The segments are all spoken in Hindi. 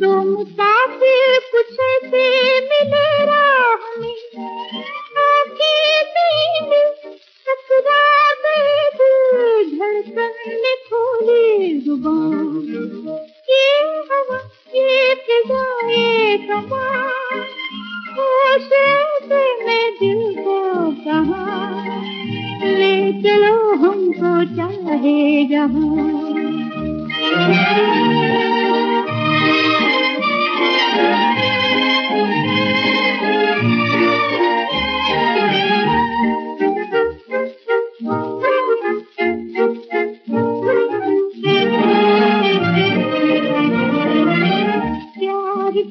दो मुसाफिर कुछ ऐसे मिले धड़कन ने खोली ज़ुबान। ये हवा, ये फिजा, ये होश से मैं दिल को कहा, ले चलो हमको चाहे जहाँ।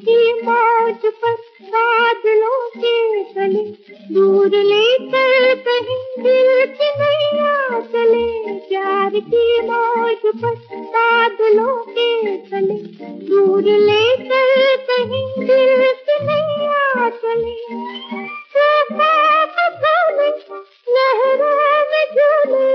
की मौज पर बादलों के तले दूर लेकर कहीं दिल की नैया चले। प्यार की मौज पर बादलों के तले दूर लेकर कहीं दिल की नैया चले। लहरों में झूले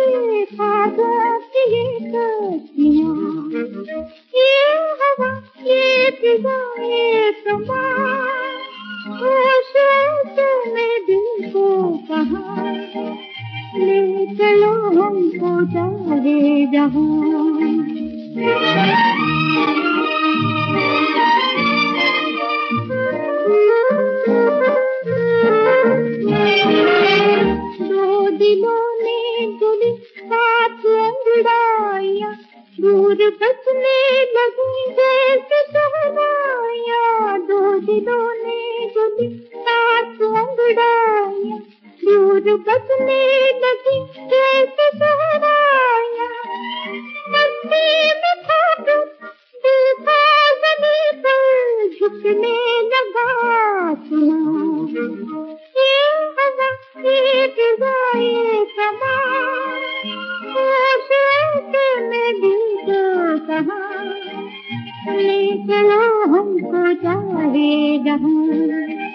चलो हमको चाहे दो दिलों ने जुड़ी साथ अंगड़ाइया दूर बचने लगी जैसे सहनाइया दो दिलों ने जुड़ी साथ अंगड़ाइया दूर बचने लगी, जैसे सहनाइया मस्ती में खाकर दिल का ज़मीन पर झुकने लगा सुना। ये हवा, ये फिजा ये समा मैं दिल को कहा ले चलो हमको चाहे जहाँ।